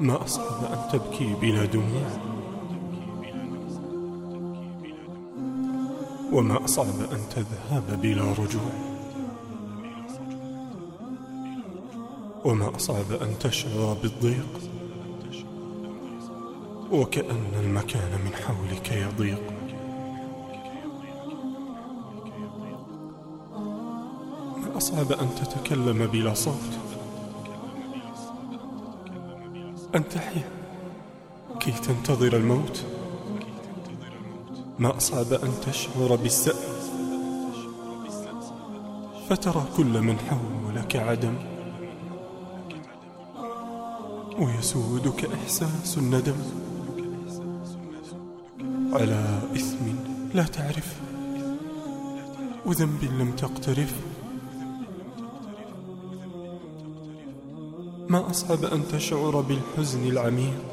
ما أصعب أن تبكي بلا دموع وما أصعب أن تذهب بلا رجوع. وما أصعب أن تشعر بالضيق. وكأن المكان من حولك يضيق. ما أصعب أن تتكلم بلا صوت. أن تحيا كي تنتظر الموت؟ ما أصعب أن تشعر بالسأم فترى كل من حولك عدم. ويسودك إحساس الندم. على إثم لا تعرف. وذنب لم تقترف. ما أصعب أن تشعر بالحزن العميق؟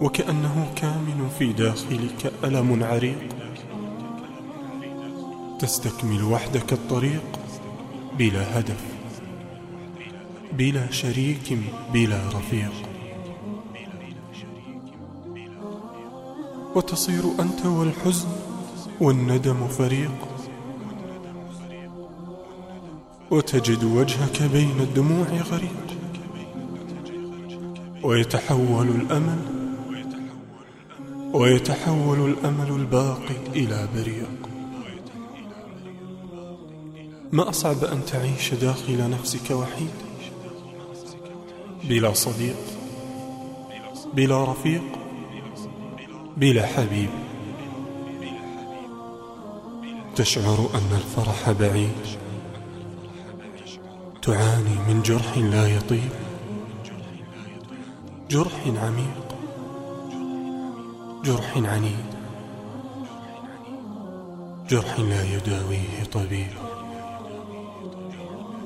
وكأنه كامن في داخلك ألم عريق. تستكمل وحدك الطريق بلا هدف بلا شريك بلا رفيق. وتصير أنت والحزن والندم فريق. وتجد وجهك بين الدموع غريق ويتحول الأمل ويتحول الأمل الباقي إلى بريق. ما أصعب أن تعيش داخل نفسك وحيد؟ بلا صديق بلا رفيق بلا حبيب. تشعر أن الفرح بعيد. تعاني من جرح لا يطيب. جرح عميق. جرح عنيد. جرح لا يداويه طبيب.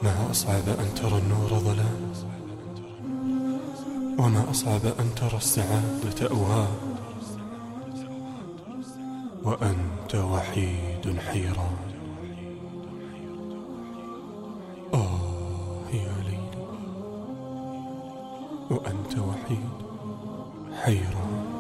ما أصعب أن ترى النور ظلام. وما أصعب أن ترى السعادة أوهام. وأنت وحيد حيران. وأنت وحيد. حيران.